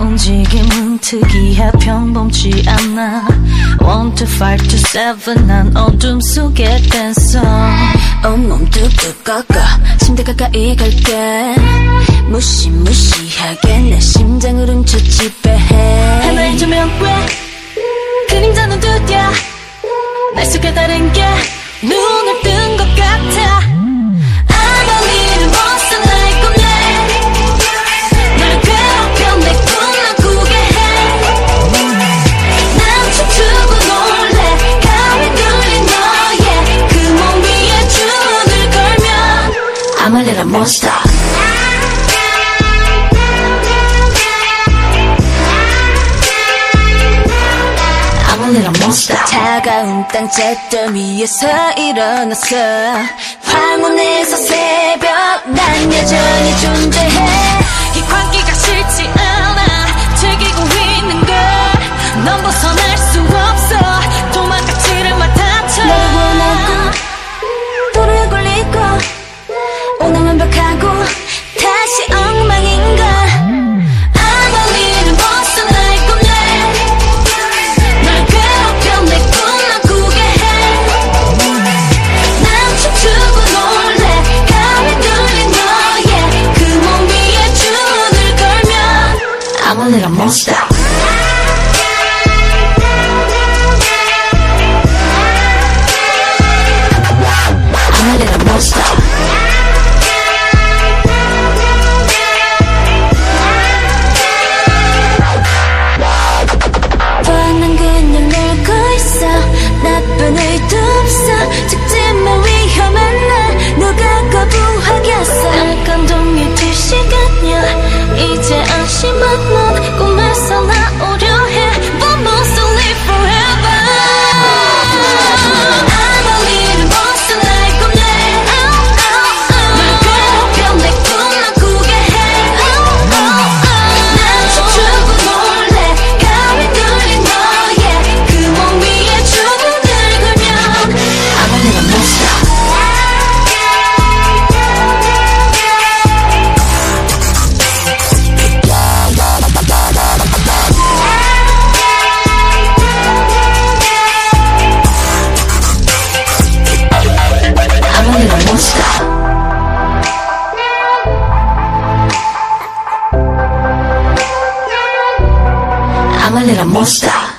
움직임은 특이해 평범치 않아. 1, 2, 5, 2, 7 난 어둠 속에 댄서. 온몸 뚝뚝 꺾어 침대 가까이 갈게. 무시무시하게 내 심장을 훔쳐 지배해. 하나의 조명 왜 그림자는 두개 날 속에 다른 게 누워 내가 몬스터. 내가 몬스터. 차가운 땅 잿더미 위에서 일어났어. 황혼에서 새벽 난 여전히 존재해. de la Monster. I'm a little monster.